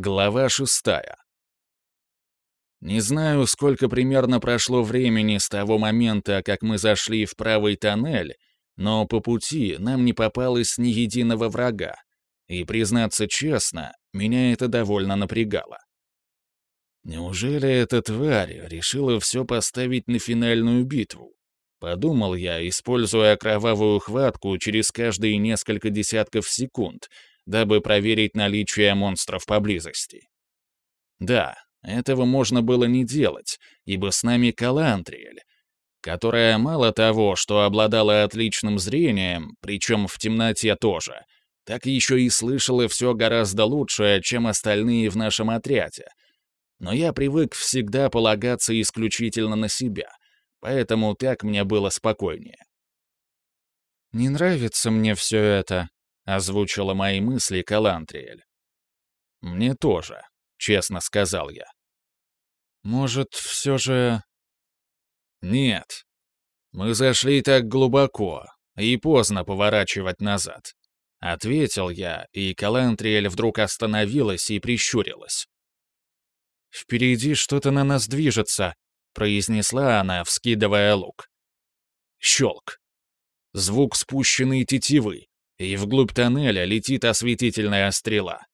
Глава шестая. Не знаю, сколько примерно прошло времени с того момента, как мы зашли в правый тоннель, но по пути нам не попалось ни единого врага. И, признаться честно, меня это довольно напрягало. Неужели эта тварь решила все поставить на финальную битву? Подумал я, используя кровавую хватку через каждые несколько десятков секунд, дабы проверить наличие монстров поблизости. Да, этого можно было не делать, ибо с нами Калантриэль, которая мало того, что обладала отличным зрением, причем в темноте тоже, так еще и слышала все гораздо лучше, чем остальные в нашем отряде. Но я привык всегда полагаться исключительно на себя, поэтому так мне было спокойнее. «Не нравится мне все это», — озвучила мои мысли Калантриэль. «Мне тоже», — честно сказал я. «Может, все же...» «Нет. Мы зашли так глубоко, и поздно поворачивать назад», — ответил я, и Калантриэль вдруг остановилась и прищурилась. «Впереди что-то на нас движется», — произнесла она, вскидывая лук. Щелк. Звук спущенной тетивы, и вглубь тоннеля летит осветительная стрела.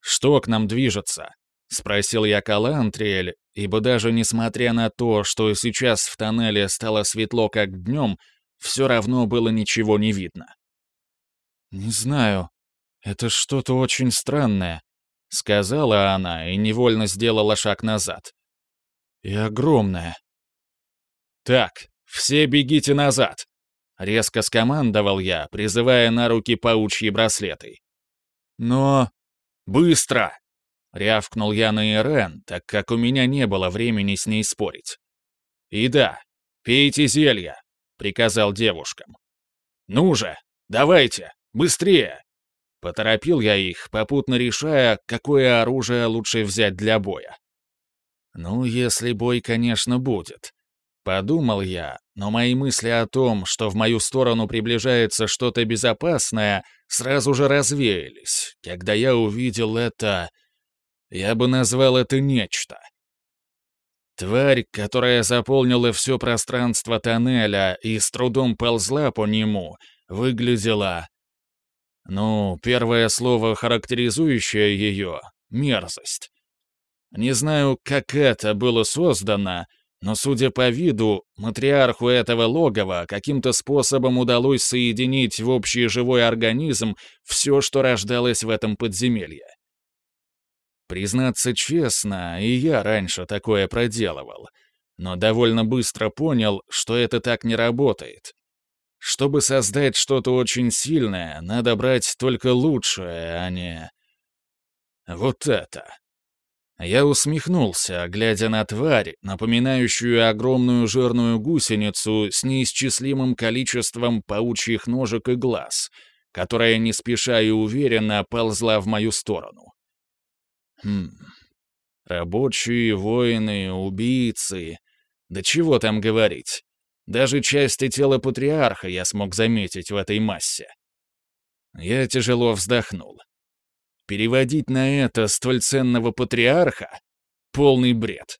«Что к нам движется?» — спросил я Калантриэль, ибо даже несмотря на то, что сейчас в тоннеле стало светло как днем, все равно было ничего не видно. «Не знаю. Это что-то очень странное», — сказала она и невольно сделала шаг назад. «И огромное». «Так, все бегите назад!» — резко скомандовал я, призывая на руки паучьи браслеты. «Но...» «Быстро!» — рявкнул я на Ирен, так как у меня не было времени с ней спорить. «И да, пейте зелья», — приказал девушкам. «Ну же, давайте, быстрее!» Поторопил я их, попутно решая, какое оружие лучше взять для боя. Ну, если бой, конечно, будет. Подумал я, но мои мысли о том, что в мою сторону приближается что-то безопасное, сразу же развеялись, когда я увидел это я бы назвал это нечто. Тварь, которая заполнила все пространство тоннеля и с трудом ползла по нему, выглядела... Ну, первое слово, характеризующее ее — мерзость. Не знаю, как это было создано, но, судя по виду, матриарху этого логова каким-то способом удалось соединить в общий живой организм все, что рождалось в этом подземелье. Признаться честно, и я раньше такое проделывал, но довольно быстро понял, что это так не работает. Чтобы создать что-то очень сильное, надо брать только лучшее, а не... Вот это. Я усмехнулся, глядя на тварь, напоминающую огромную жирную гусеницу с неисчислимым количеством паучьих ножек и глаз, которая не спеша и уверенно ползла в мою сторону. Хм. Рабочие, воины, убийцы. Да чего там говорить. Даже части тела патриарха я смог заметить в этой массе. Я тяжело вздохнул. Переводить на это столь ценного патриарха — полный бред.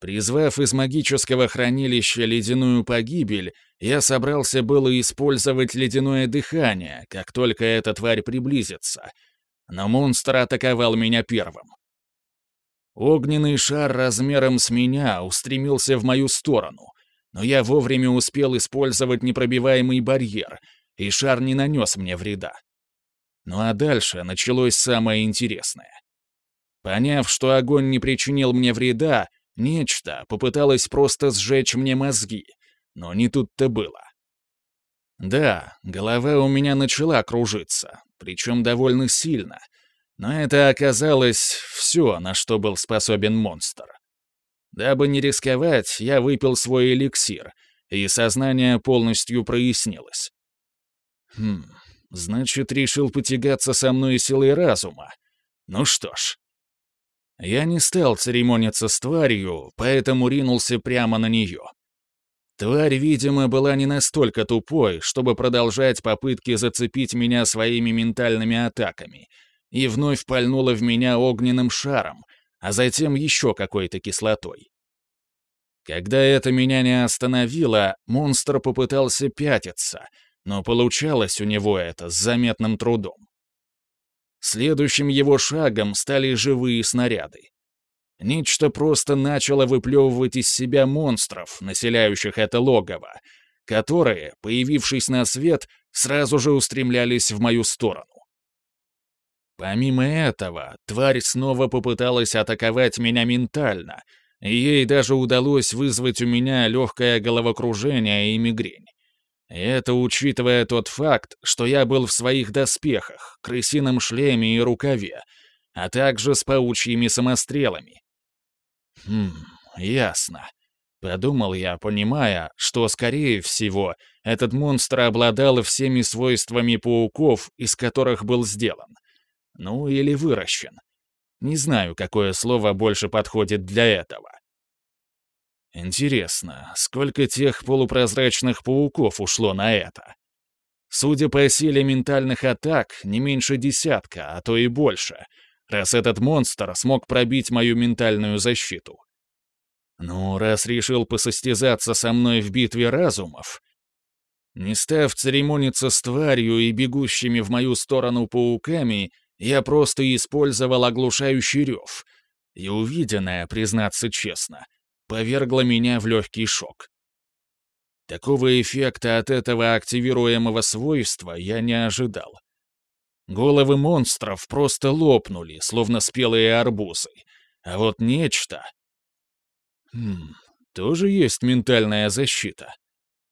Призвав из магического хранилища ледяную погибель, я собрался было использовать ледяное дыхание, как только эта тварь приблизится — но монстр атаковал меня первым. Огненный шар размером с меня устремился в мою сторону, но я вовремя успел использовать непробиваемый барьер, и шар не нанес мне вреда. Ну а дальше началось самое интересное. Поняв, что огонь не причинил мне вреда, нечто попыталось просто сжечь мне мозги, но не тут-то было. Да, голова у меня начала кружиться, причем довольно сильно. Но это оказалось все, на что был способен монстр. Дабы не рисковать, я выпил свой эликсир, и сознание полностью прояснилось. Хм, значит, решил потягаться со мной силой разума. Ну что ж. Я не стал церемониться с тварью, поэтому ринулся прямо на нее. Тварь, видимо, была не настолько тупой, чтобы продолжать попытки зацепить меня своими ментальными атаками, и вновь пальнула в меня огненным шаром, а затем еще какой-то кислотой. Когда это меня не остановило, монстр попытался пятиться, но получалось у него это с заметным трудом. Следующим его шагом стали живые снаряды. Нечто просто начало выплевывать из себя монстров, населяющих это логово, которые, появившись на свет, сразу же устремлялись в мою сторону. Помимо этого, тварь снова попыталась атаковать меня ментально, и ей даже удалось вызвать у меня легкое головокружение и мигрень. И это учитывая тот факт, что я был в своих доспехах, крысином шлеме и рукаве, а также с паучьими самострелами. Хм, ясно. Подумал я, понимая, что, скорее всего, этот монстр обладал всеми свойствами пауков, из которых был сделан. Ну, или выращен. Не знаю, какое слово больше подходит для этого. Интересно, сколько тех полупрозрачных пауков ушло на это? Судя по силе ментальных атак, не меньше десятка, а то и больше, раз этот монстр смог пробить мою ментальную защиту. Ну, раз решил посостязаться со мной в битве разумов, не став церемониться с тварью и бегущими в мою сторону пауками, я просто использовал оглушающий рев. И увиденное, признаться честно, повергло меня в легкий шок. Такого эффекта от этого активируемого свойства я не ожидал. Головы монстров просто лопнули, словно спелые арбузы. А вот нечто... Хм, тоже есть ментальная защита.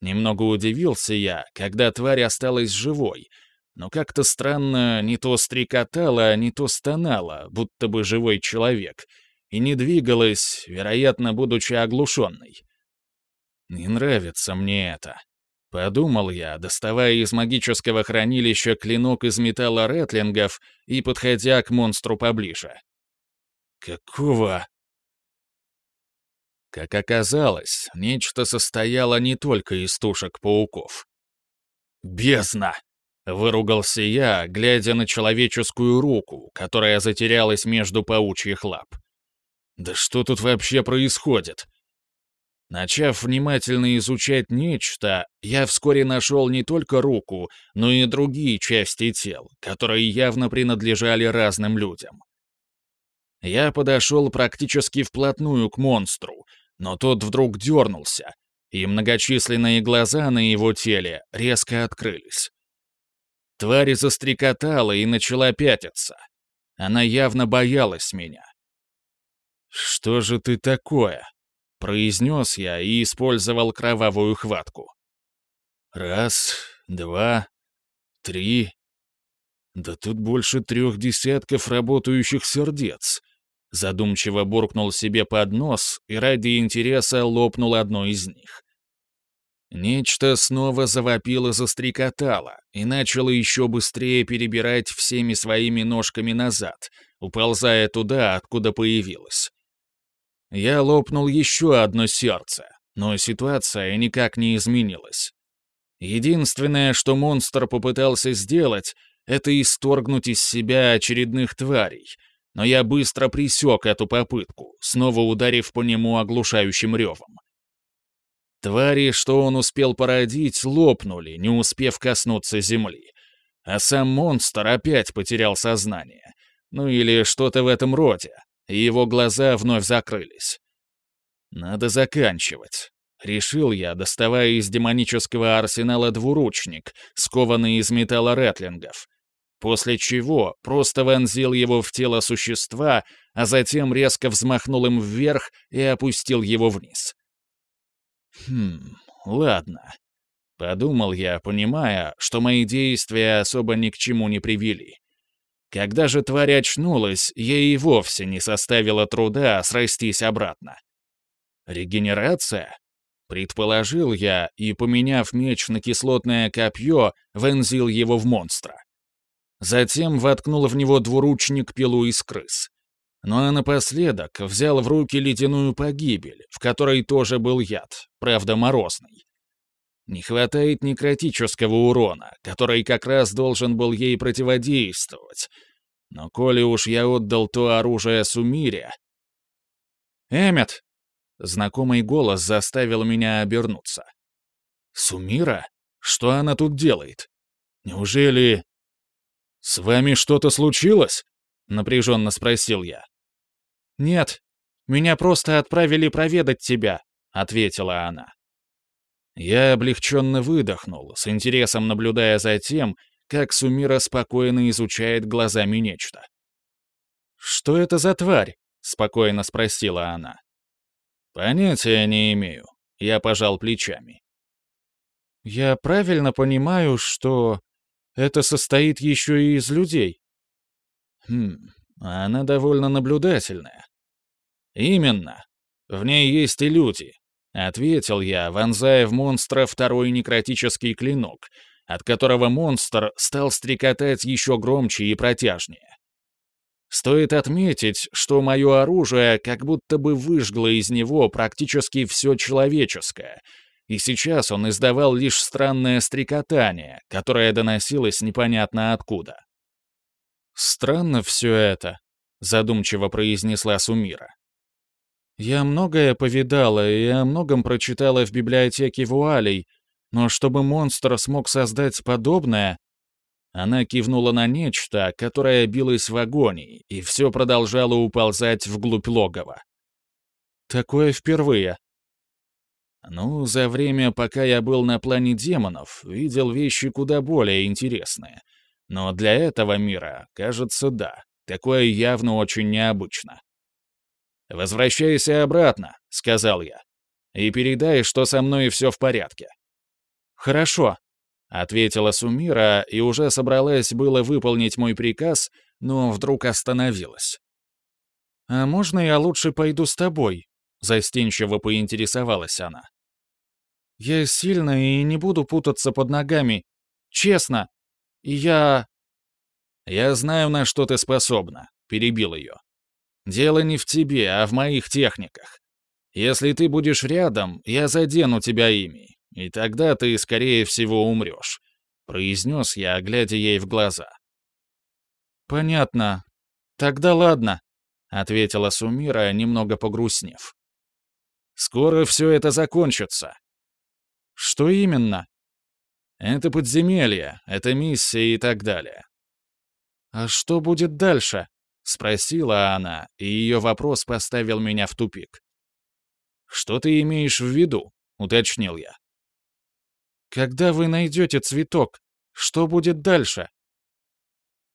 Немного удивился я, когда тварь осталась живой, но как-то странно не то стрекотала, не то стонала, будто бы живой человек, и не двигалась, вероятно, будучи оглушенной. Не нравится мне это. Подумал я, доставая из магического хранилища клинок из металла ретлингов и подходя к монстру поближе. Какого? Как оказалось, нечто состояло не только из тушек пауков. «Бездна!» Выругался я, глядя на человеческую руку, которая затерялась между паучьих лап. Да что тут вообще происходит? Начав внимательно изучать нечто, я вскоре нашел не только руку, но и другие части тел, которые явно принадлежали разным людям. Я подошел практически вплотную к монстру, но тот вдруг дернулся, и многочисленные глаза на его теле резко открылись. Тварь застрекотала и начала пятиться. Она явно боялась меня. «Что же ты такое?» — произнес я и использовал кровавую хватку. «Раз, два, три...» «Да тут больше трех десятков работающих сердец», — задумчиво буркнул себе под нос и ради интереса лопнул одно из них. Нечто снова завопило застрекотало и начало еще быстрее перебирать всеми своими ножками назад, уползая туда, откуда появилось. Я лопнул еще одно сердце, но ситуация никак не изменилась. Единственное, что монстр попытался сделать, это исторгнуть из себя очередных тварей, но я быстро присек эту попытку, снова ударив по нему оглушающим ревом. Твари, что он успел породить, лопнули, не успев коснуться земли. А сам монстр опять потерял сознание. Ну или что-то в этом роде, и его глаза вновь закрылись. Надо заканчивать. Решил я, доставая из демонического арсенала двуручник, скованный из металла ретлингов. После чего просто вонзил его в тело существа, а затем резко взмахнул им вверх и опустил его вниз. Хм, ладно. Подумал я, понимая, что мои действия особо ни к чему не привели. Когда же тварь очнулась, ей и вовсе не составило труда срастись обратно. Регенерация? Предположил я и, поменяв меч на кислотное копье, вонзил его в монстра. Затем воткнул в него двуручник пилу из крыс. Ну а напоследок взял в руки ледяную погибель, в которой тоже был яд, правда морозный. Не хватает некротического урона, который как раз должен был ей противодействовать. Но коли уж я отдал то оружие Сумире... «Эммет!» Знакомый голос заставил меня обернуться. «Сумира? Что она тут делает? Неужели...» «С вами что-то случилось?» — напряженно спросил я. «Нет, меня просто отправили проведать тебя», — ответила она. Я облегченно выдохнул, с интересом наблюдая за тем, как Сумира спокойно изучает глазами нечто. «Что это за тварь?» — спокойно спросила она. «Понятия не имею», — я пожал плечами. «Я правильно понимаю, что это состоит еще и из людей?» «Хм, она довольно наблюдательная». «Именно. В ней есть и люди», — ответил я, вонзая в монстра второй некротический клинок, от которого монстр стал стрекотать еще громче и протяжнее. Стоит отметить, что мое оружие как будто бы выжгло из него практически все человеческое, и сейчас он издавал лишь странное стрекотание, которое доносилось непонятно откуда. «Странно все это», — задумчиво произнесла Сумира. «Я многое повидала и о многом прочитала в библиотеке Вуалей, но чтобы монстр смог создать подобное, она кивнула на нечто, которое билось в агонии, и все продолжало уползать вглубь логова. «Такое впервые». «Ну, за время, пока я был на плане демонов, видел вещи куда более интересные. Но для этого мира, кажется, да, такое явно очень необычно». «Возвращайся обратно», — сказал я, — «и передай, что со мной все в порядке». «Хорошо», Ответила Сумира и уже собралась было выполнить мой приказ, но вдруг остановилась. «А можно я лучше пойду с тобой?» — застенчиво поинтересовалась она. «Я сильная и не буду путаться под ногами. Честно. И я...» «Я знаю, на что ты способна», — перебил ее. «Дело не в тебе, а в моих техниках. Если ты будешь рядом, я задену тебя ими, и тогда ты, скорее всего, умрешь», — произнес я, глядя ей в глаза. «Понятно. Тогда ладно», — ответила Сумира, немного погрустнев. «Скоро все это закончится». «Что именно?» «Это подземелье, это миссия и так далее». «А что будет дальше?» — спросила она, и ее вопрос поставил меня в тупик. «Что ты имеешь в виду?» — уточнил я. Когда вы найдете цветок, что будет дальше?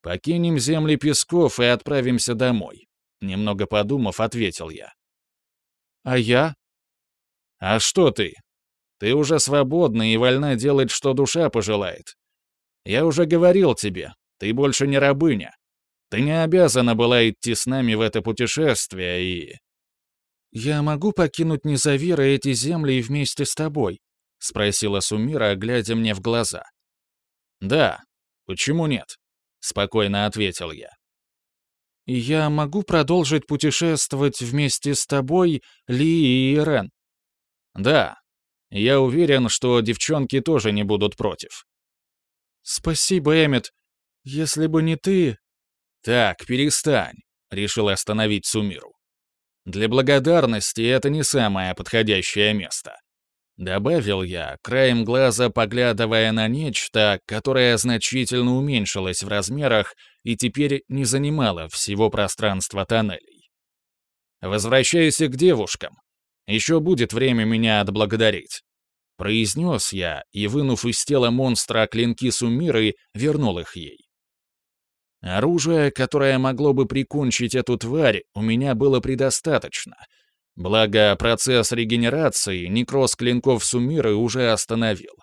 Покинем земли песков и отправимся домой. Немного подумав, ответил я. А я? А что ты? Ты уже свободна и вольна делать, что душа пожелает. Я уже говорил тебе, ты больше не рабыня. Ты не обязана была идти с нами в это путешествие и... Я могу покинуть Незавира эти земли вместе с тобой, — спросила Сумира, глядя мне в глаза. «Да. Почему нет?» — спокойно ответил я. «И я могу продолжить путешествовать вместе с тобой, Ли и Ирен?» «Да. Я уверен, что девчонки тоже не будут против». «Спасибо, Эммет. Если бы не ты...» «Так, перестань», — решил остановить Сумиру. «Для благодарности это не самое подходящее место. Добавил я, краем глаза поглядывая на нечто, которое значительно уменьшилось в размерах и теперь не занимало всего пространства тоннелей. «Возвращайся к девушкам. Еще будет время меня отблагодарить», — произнес я и, вынув из тела монстра клинки Сумиры, вернул их ей. Оружие, которое могло бы прикончить эту тварь, у меня было предостаточно — Благо, процесс регенерации некроз клинков Сумиры уже остановил.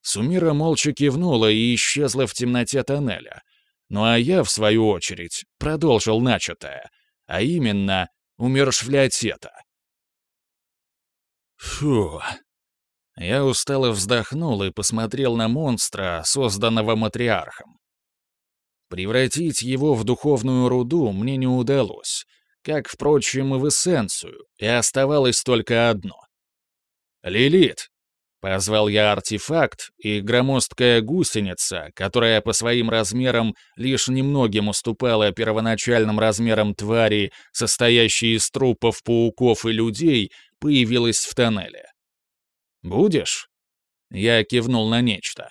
Сумира молча кивнула и исчезла в темноте тоннеля. Ну а я, в свою очередь, продолжил начатое, а именно умершвлять это. Фу. Я устало вздохнул и посмотрел на монстра, созданного матриархом. Превратить его в духовную руду мне не удалось — как, впрочем, и в эссенцию, и оставалось только одно. «Лилит!» Позвал я артефакт, и громоздкая гусеница, которая по своим размерам лишь немногим уступала первоначальным размерам твари, состоящей из трупов пауков и людей, появилась в тоннеле. «Будешь?» Я кивнул на нечто.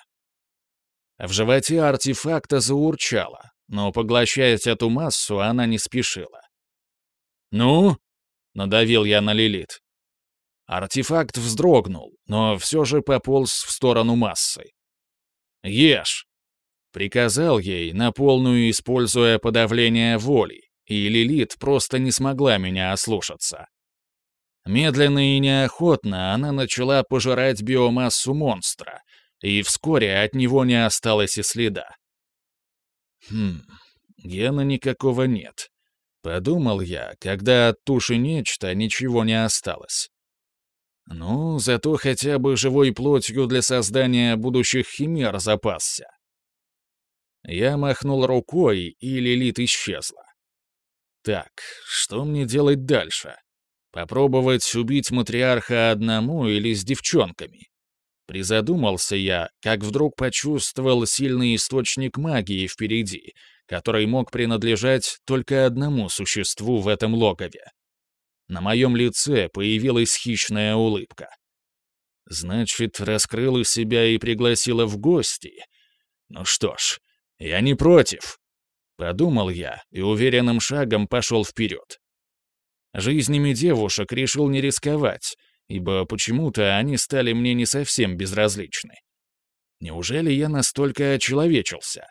В животе артефакта заурчало, но поглощать эту массу она не спешила. «Ну?» — надавил я на Лилит. Артефакт вздрогнул, но все же пополз в сторону массы. «Ешь!» — приказал ей, на полную используя подавление воли, и Лилит просто не смогла меня ослушаться. Медленно и неохотно она начала пожирать биомассу монстра, и вскоре от него не осталось и следа. Хм, гена никакого нет. Подумал я, когда от туши нечто ничего не осталось. Ну, зато хотя бы живой плотью для создания будущих химер запасся. Я махнул рукой, и Лилит исчезла. Так, что мне делать дальше? Попробовать убить матриарха одному или с девчонками? Призадумался я, как вдруг почувствовал сильный источник магии впереди, который мог принадлежать только одному существу в этом логове. На моем лице появилась хищная улыбка. Значит, раскрыла себя и пригласила в гости. Ну что ж, я не против. Подумал я и уверенным шагом пошел вперед. Жизнями девушек решил не рисковать, ибо почему-то они стали мне не совсем безразличны. Неужели я настолько очеловечился?